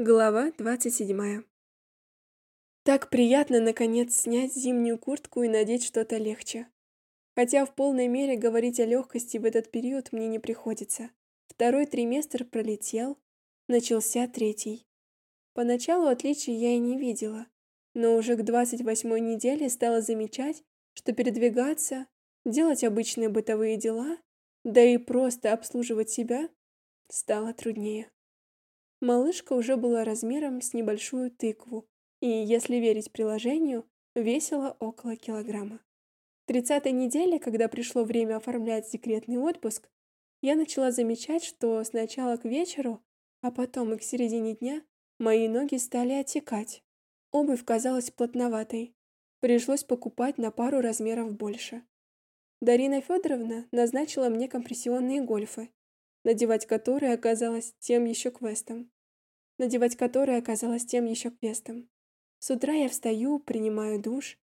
Глава 27. Так приятно, наконец, снять зимнюю куртку и надеть что-то легче. Хотя в полной мере говорить о легкости в этот период мне не приходится. Второй триместр пролетел, начался третий. Поначалу отличий я и не видела, но уже к 28-й неделе стала замечать, что передвигаться, делать обычные бытовые дела, да и просто обслуживать себя стало труднее. Малышка уже была размером с небольшую тыкву и, если верить приложению, весила около килограмма. 30-й неделе, когда пришло время оформлять декретный отпуск, я начала замечать, что сначала к вечеру, а потом и к середине дня мои ноги стали отекать. Обувь казалась плотноватой. Пришлось покупать на пару размеров больше. Дарина Федоровна назначила мне компрессионные гольфы, надевать которые оказалось тем еще квестом. Надевать которые оказалось тем еще квестом. С утра я встаю, принимаю душ,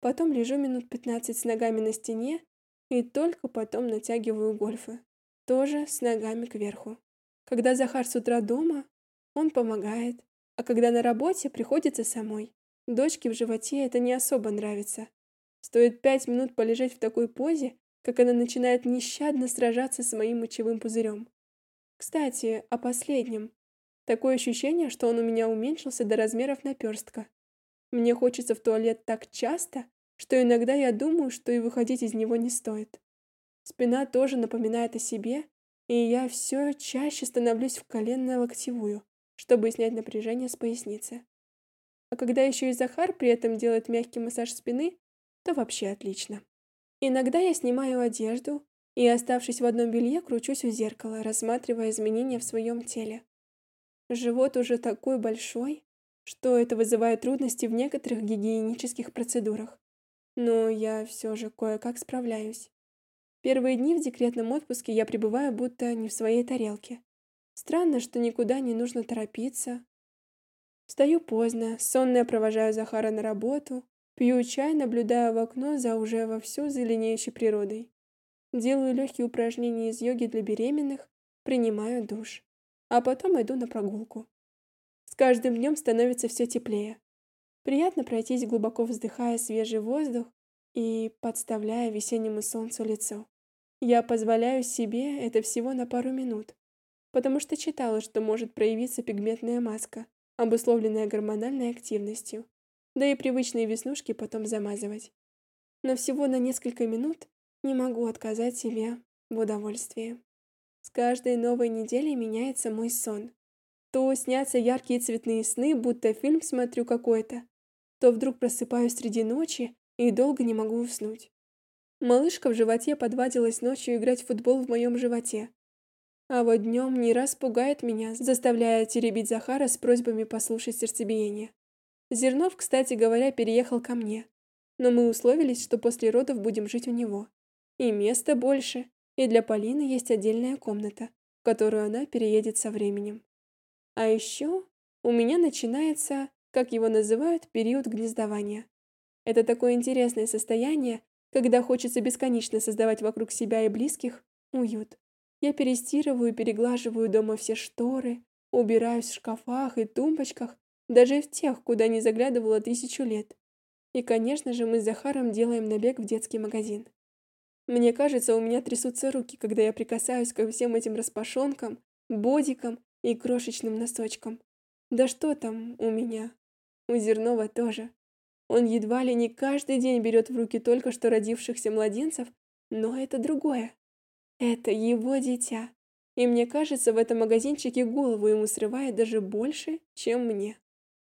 потом лежу минут 15 с ногами на стене и только потом натягиваю гольфы, тоже с ногами кверху. Когда Захар с утра дома, он помогает, а когда на работе, приходится самой. Дочке в животе это не особо нравится. Стоит пять минут полежать в такой позе, как она начинает нещадно сражаться с моим мочевым пузырем. Кстати, о последнем. Такое ощущение, что он у меня уменьшился до размеров наперстка. Мне хочется в туалет так часто, что иногда я думаю, что и выходить из него не стоит. Спина тоже напоминает о себе, и я все чаще становлюсь в коленно-локтевую, чтобы снять напряжение с поясницы. А когда еще и Захар при этом делает мягкий массаж спины, то вообще отлично. Иногда я снимаю одежду и, оставшись в одном белье, кручусь у зеркала, рассматривая изменения в своем теле. Живот уже такой большой, что это вызывает трудности в некоторых гигиенических процедурах. Но я все же кое-как справляюсь. Первые дни в декретном отпуске я пребываю будто не в своей тарелке. Странно, что никуда не нужно торопиться. Встаю поздно, сонная провожаю Захара на работу, Пью чай, наблюдая в окно за уже вовсю зеленеющей природой. Делаю легкие упражнения из йоги для беременных, принимаю душ. А потом иду на прогулку. С каждым днем становится все теплее. Приятно пройтись, глубоко вздыхая свежий воздух и подставляя весеннему солнцу лицо. Я позволяю себе это всего на пару минут, потому что читала, что может проявиться пигментная маска, обусловленная гормональной активностью да и привычные веснушки потом замазывать. Но всего на несколько минут не могу отказать себе в удовольствии. С каждой новой неделей меняется мой сон. То снятся яркие цветные сны, будто фильм смотрю какой-то, то вдруг просыпаюсь среди ночи и долго не могу уснуть. Малышка в животе подвадилась ночью играть в футбол в моем животе. А вот днем не раз пугает меня, заставляя теребить Захара с просьбами послушать сердцебиение. Зернов, кстати говоря, переехал ко мне. Но мы условились, что после родов будем жить у него. И места больше, и для Полины есть отдельная комната, в которую она переедет со временем. А еще у меня начинается, как его называют, период гнездования. Это такое интересное состояние, когда хочется бесконечно создавать вокруг себя и близких уют. Я перестирываю переглаживаю дома все шторы, убираюсь в шкафах и тумбочках, даже в тех, куда не заглядывала тысячу лет. И, конечно же, мы с Захаром делаем набег в детский магазин. Мне кажется, у меня трясутся руки, когда я прикасаюсь ко всем этим распашонкам, бодикам и крошечным носочкам. Да что там у меня? У Зернова тоже. Он едва ли не каждый день берет в руки только что родившихся младенцев, но это другое. Это его дитя. И мне кажется, в этом магазинчике голову ему срывает даже больше, чем мне.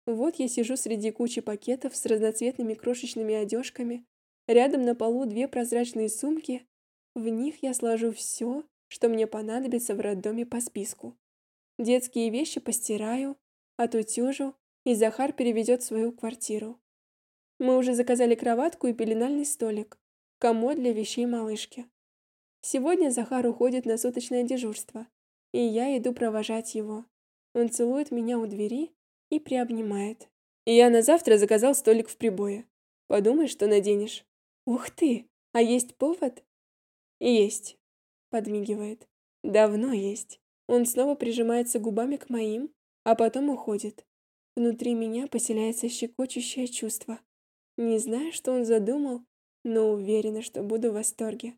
Вот я сижу среди кучи пакетов с разноцветными крошечными одежками. Рядом на полу две прозрачные сумки. В них я сложу все, что мне понадобится в роддоме по списку. Детские вещи постираю, отутюжу, и Захар переведет свою квартиру. Мы уже заказали кроватку и пеленальный столик, комод для вещей малышки. Сегодня Захар уходит на суточное дежурство, и я иду провожать его. Он целует меня у двери, и приобнимает. И я на завтра заказал столик в прибое. Подумай, что наденешь. Ух ты, а есть повод? Есть, подмигивает. Давно есть. Он снова прижимается губами к моим, а потом уходит. Внутри меня поселяется щекочущее чувство. Не знаю, что он задумал, но уверена, что буду в восторге.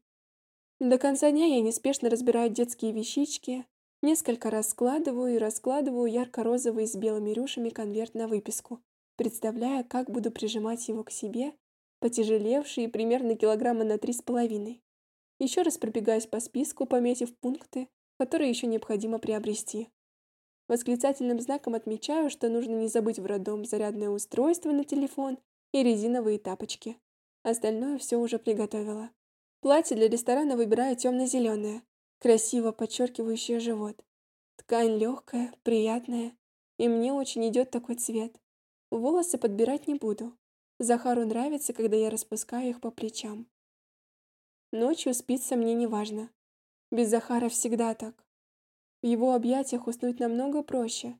До конца дня я неспешно разбираю детские вещички, несколько раз складываю и раскладываю ярко-розовый с белыми рюшами конверт на выписку, представляя, как буду прижимать его к себе, потяжелевший примерно килограмма на три с половиной. Еще раз пробегаюсь по списку, пометив пункты, которые еще необходимо приобрести. Восклицательным знаком отмечаю, что нужно не забыть в роддом зарядное устройство на телефон и резиновые тапочки. Остальное все уже приготовила. Платье для ресторана выбираю темно-зеленое, красиво подчеркивающее живот. Ткань легкая, приятная, и мне очень идет такой цвет. Волосы подбирать не буду. Захару нравится, когда я распускаю их по плечам. Ночью спится мне неважно. Без Захара всегда так. В его объятиях уснуть намного проще.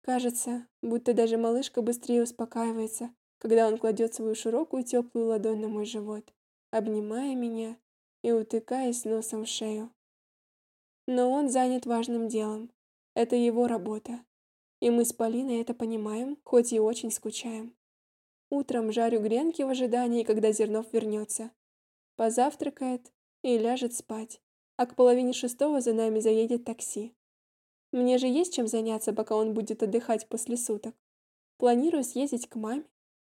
Кажется, будто даже малышка быстрее успокаивается, когда он кладет свою широкую теплую ладонь на мой живот, обнимая меня и утыкаясь носом в шею. Но он занят важным делом. Это его работа. И мы с Полиной это понимаем, хоть и очень скучаем. Утром жарю гренки в ожидании, когда Зернов вернется. Позавтракает и ляжет спать а к половине шестого за нами заедет такси. Мне же есть чем заняться, пока он будет отдыхать после суток. Планирую съездить к маме,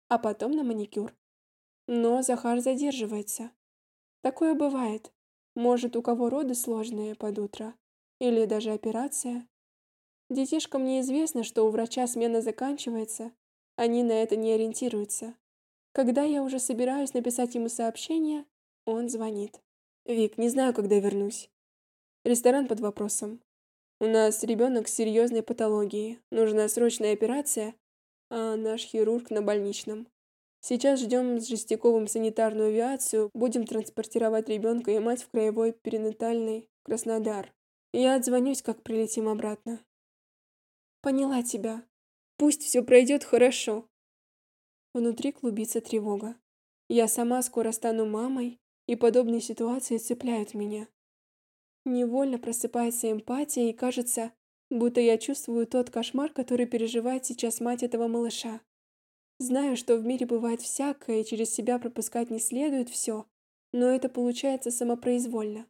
а потом на маникюр. Но Захар задерживается. Такое бывает. Может, у кого роды сложные под утро. Или даже операция. Детишкам неизвестно, что у врача смена заканчивается. Они на это не ориентируются. Когда я уже собираюсь написать ему сообщение, он звонит. Вик, не знаю, когда вернусь. Ресторан под вопросом. У нас ребенок с серьезной патологией. Нужна срочная операция, а наш хирург на больничном. Сейчас ждем с Жестяковым санитарную авиацию, будем транспортировать ребенка и мать в краевой перинатальный Краснодар. Я отзвонюсь, как прилетим обратно. Поняла тебя. Пусть все пройдет хорошо. Внутри клубится тревога. Я сама скоро стану мамой, и подобные ситуации цепляют меня. Невольно просыпается эмпатия, и кажется, будто я чувствую тот кошмар, который переживает сейчас мать этого малыша. Знаю, что в мире бывает всякое, и через себя пропускать не следует все, но это получается самопроизвольно.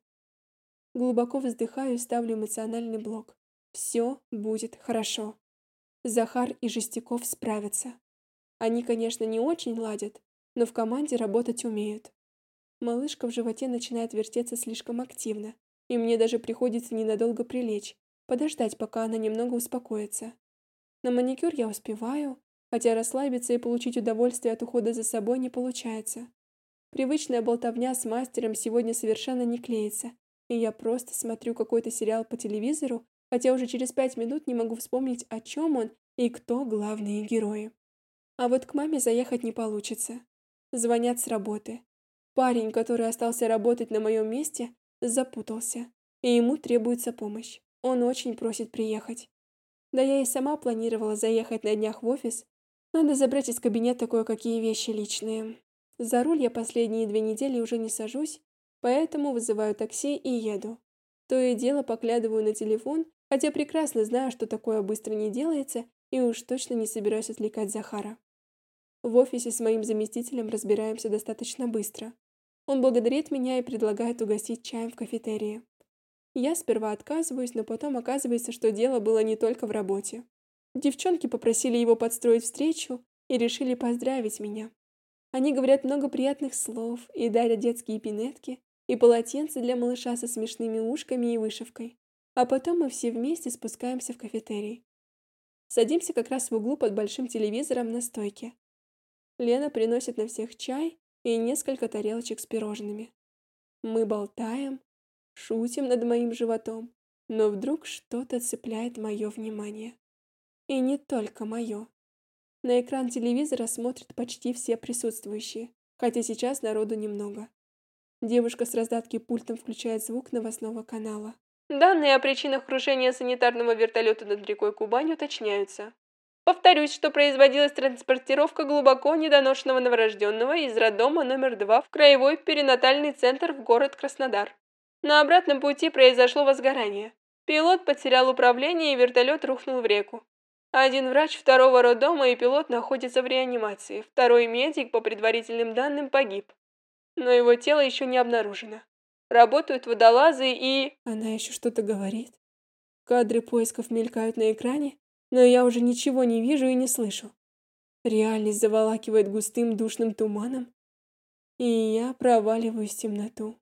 Глубоко вздыхаю и ставлю эмоциональный блок. Все будет хорошо. Захар и Жестяков справятся. Они, конечно, не очень ладят, но в команде работать умеют. Малышка в животе начинает вертеться слишком активно, и мне даже приходится ненадолго прилечь, подождать, пока она немного успокоится. На маникюр я успеваю, хотя расслабиться и получить удовольствие от ухода за собой не получается. Привычная болтовня с мастером сегодня совершенно не клеится, и я просто смотрю какой-то сериал по телевизору, хотя уже через пять минут не могу вспомнить, о чем он и кто главные герои. А вот к маме заехать не получится. Звонят с работы. Парень, который остался работать на моем месте, запутался, и ему требуется помощь. Он очень просит приехать. Да я и сама планировала заехать на днях в офис. Надо забрать из кабинета кое-какие вещи личные. За руль я последние две недели уже не сажусь, поэтому вызываю такси и еду. То и дело поглядываю на телефон, хотя прекрасно знаю, что такое быстро не делается, и уж точно не собираюсь отвлекать Захара. В офисе с моим заместителем разбираемся достаточно быстро. Он благодарит меня и предлагает угостить чаем в кафетерии. Я сперва отказываюсь, но потом оказывается, что дело было не только в работе. Девчонки попросили его подстроить встречу и решили поздравить меня. Они говорят много приятных слов и дарят детские пинетки и полотенца для малыша со смешными ушками и вышивкой. А потом мы все вместе спускаемся в кафетерий. Садимся как раз в углу под большим телевизором на стойке. Лена приносит на всех чай и несколько тарелочек с пирожными. Мы болтаем, шутим над моим животом, но вдруг что-то цепляет мое внимание. И не только мое. На экран телевизора смотрят почти все присутствующие, хотя сейчас народу немного. Девушка с раздатки пультом включает звук новостного канала. Данные о причинах крушения санитарного вертолета над рекой Кубань уточняются. Повторюсь, что производилась транспортировка глубоко недоношенного новорожденного из роддома номер 2 в краевой перинатальный центр в город Краснодар. На обратном пути произошло возгорание. Пилот потерял управление и вертолет рухнул в реку. Один врач второго роддома и пилот находятся в реанимации. Второй медик, по предварительным данным, погиб. Но его тело еще не обнаружено. Работают водолазы и... Она еще что-то говорит. Кадры поисков мелькают на экране, но я уже ничего не вижу и не слышу. Реальность заволакивает густым душным туманом, и я проваливаюсь в темноту.